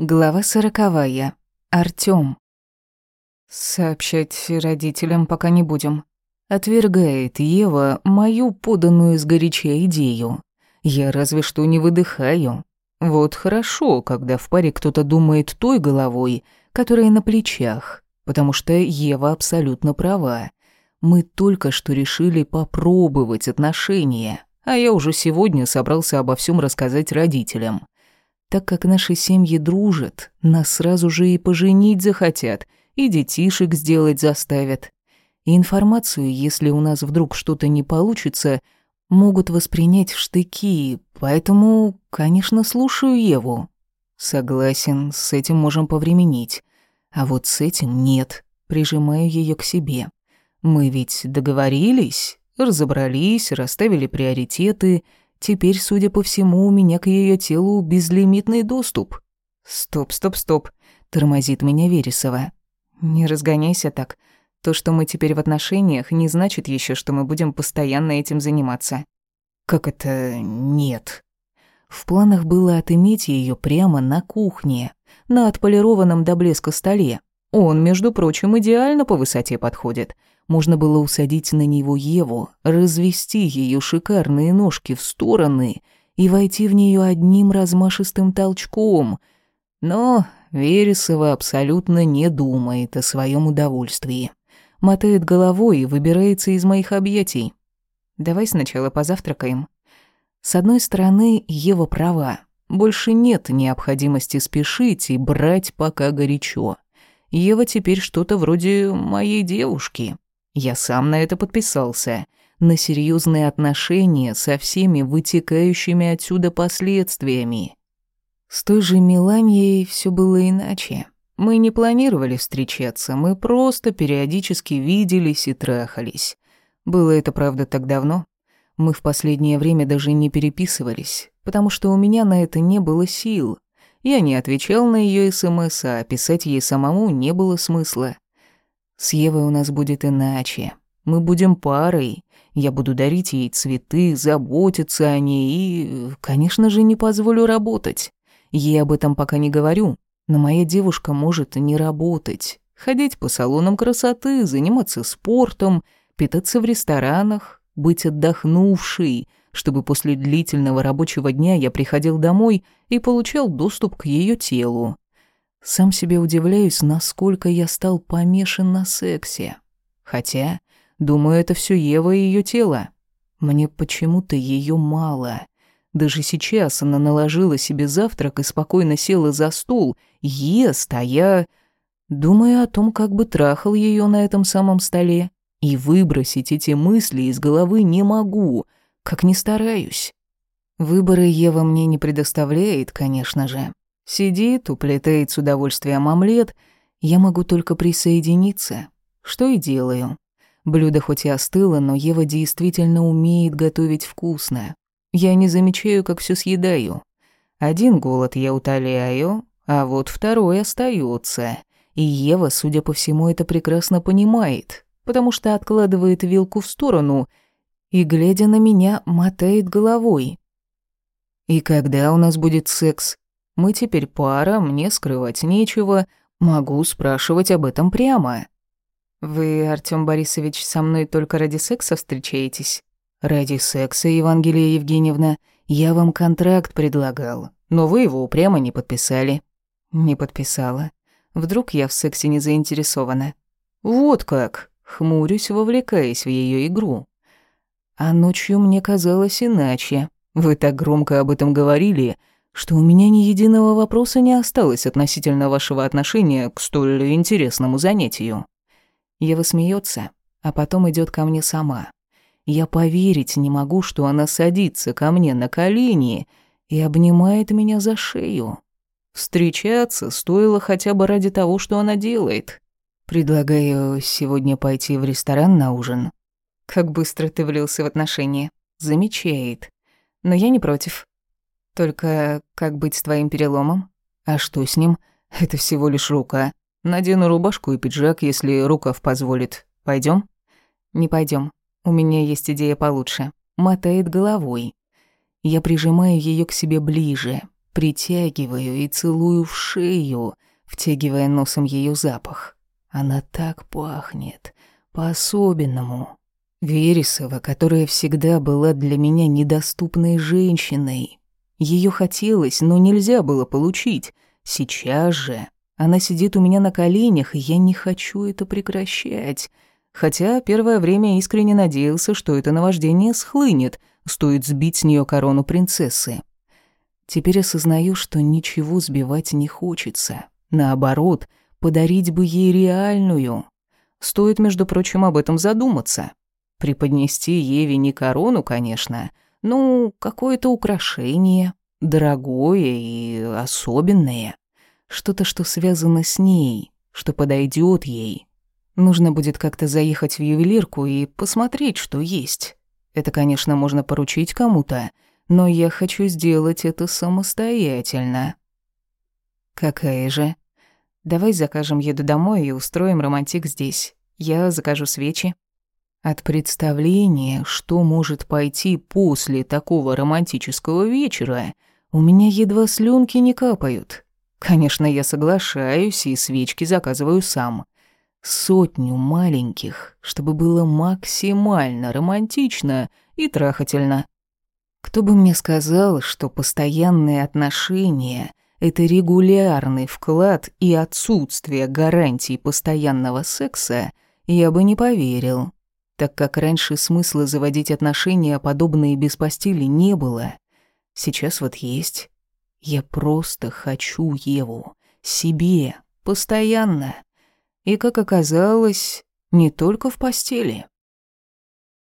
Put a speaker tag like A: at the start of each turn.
A: Глава сороковая. Артём. Сообщать родителям пока не будем. Отвергает Ева мою поданную сгоряча идею. Я разве что не выдыхаю. Вот хорошо, когда в паре кто-то думает той головой, которая на плечах, потому что Ева абсолютно права. Мы только что решили попробовать отношения, а я уже сегодня собрался обо всем рассказать родителям. Так как наши семьи дружат, нас сразу же и поженить захотят, и детишек сделать заставят. И информацию, если у нас вдруг что-то не получится, могут воспринять в штыки, поэтому, конечно, слушаю Еву. Согласен, с этим можем повременить. А вот с этим нет. Прижимаю ее к себе. Мы ведь договорились, разобрались, расставили приоритеты — Теперь, судя по всему, у меня к ее телу безлимитный доступ. Стоп, стоп, стоп, тормозит меня Вересова. Не разгоняйся так. То, что мы теперь в отношениях, не значит еще, что мы будем постоянно этим заниматься. Как это нет? В планах было отыметь ее прямо на кухне, на отполированном до блеска столе. Он, между прочим, идеально по высоте подходит — можно было усадить на него Еву, развести ее шикарные ножки в стороны и войти в нее одним размашистым толчком. Но Вересова абсолютно не думает о своем удовольствии. Мотает головой и выбирается из моих объятий. «Давай сначала позавтракаем». С одной стороны, Ева права. Больше нет необходимости спешить и брать пока горячо. Ева теперь что-то вроде моей девушки. Я сам на это подписался. На серьезные отношения со всеми вытекающими отсюда последствиями. С той же Меланией все было иначе. Мы не планировали встречаться, мы просто периодически виделись и трахались. Было это, правда, так давно. Мы в последнее время даже не переписывались, потому что у меня на это не было сил. Я не отвечал на ее СМС, а писать ей самому не было смысла. С Евой у нас будет иначе. Мы будем парой. Я буду дарить ей цветы, заботиться о ней и, конечно же, не позволю работать. Ей об этом пока не говорю, но моя девушка может не работать. Ходить по салонам красоты, заниматься спортом, питаться в ресторанах, быть отдохнувшей, чтобы после длительного рабочего дня я приходил домой и получал доступ к ее телу. Сам себе удивляюсь, насколько я стал помешан на сексе. Хотя, думаю, это все Ева и ее тело. Мне почему-то ее мало. Даже сейчас она наложила себе завтрак и спокойно села за стол, ест, а я... Думаю о том, как бы трахал ее на этом самом столе. И выбросить эти мысли из головы не могу, как не стараюсь. Выборы Ева мне не предоставляет, конечно же. Сидит, уплетает с удовольствием омлет. Я могу только присоединиться. Что и делаю. Блюдо хоть и остыло, но Ева действительно умеет готовить вкусно. Я не замечаю, как все съедаю. Один голод я утоляю, а вот второй остается. И Ева, судя по всему, это прекрасно понимает, потому что откладывает вилку в сторону и, глядя на меня, мотает головой. «И когда у нас будет секс?» Мы теперь пара, мне скрывать нечего, могу спрашивать об этом прямо. Вы, Артём Борисович, со мной только ради секса встречаетесь? Ради секса, Евангелия Евгеньевна, я вам контракт предлагал, но вы его упрямо не подписали. Не подписала. Вдруг я в сексе не заинтересована. Вот как, хмурюсь, вовлекаясь в её игру. А ночью мне казалось иначе. Вы так громко об этом говорили, что у меня ни единого вопроса не осталось относительно вашего отношения к столь интересному занятию. Ева смеется, а потом идет ко мне сама. Я поверить не могу, что она садится ко мне на колени и обнимает меня за шею. Встречаться стоило хотя бы ради того, что она делает. Предлагаю сегодня пойти в ресторан на ужин. Как быстро ты влился в отношения. Замечает. Но я не против. Только как быть с твоим переломом? А что с ним? Это всего лишь рука. Надену рубашку и пиджак, если рукав позволит. Пойдем? Не пойдем. У меня есть идея получше. Мотает головой. Я прижимаю ее к себе ближе. Притягиваю и целую в шею, втягивая носом ее запах. Она так пахнет, по-особенному. Вересова, которая всегда была для меня недоступной женщиной. Ее хотелось, но нельзя было получить. Сейчас же она сидит у меня на коленях, и я не хочу это прекращать. Хотя первое время искренне надеялся, что это наваждение схлынет, стоит сбить с нее корону принцессы. Теперь осознаю, что ничего сбивать не хочется. Наоборот, подарить бы ей реальную. Стоит, между прочим, об этом задуматься. Преподнести Еве не корону, конечно, ну, какое-то украшение, дорогое и особенное. Что-то, что связано с ней, что подойдет ей. Нужно будет как-то заехать в ювелирку и посмотреть, что есть. Это, конечно, можно поручить кому-то, но я хочу сделать это самостоятельно. Какая же? Давай закажем еду домой и устроим романтик здесь. Я закажу свечи. От представления, что может пойти после такого романтического вечера, у меня едва слюнки не капают. Конечно, я соглашаюсь и свечки заказываю сам. Сотню маленьких, чтобы было максимально романтично и трахательно. Кто бы мне сказал, что постоянные отношения это регулярный вклад и отсутствие гарантий постоянного секса, я бы не поверил, так как раньше смысла заводить отношения, подобные без постели, не было. Сейчас вот есть. Я просто хочу Еву. Себе. Постоянно. И, как оказалось, не только в постели.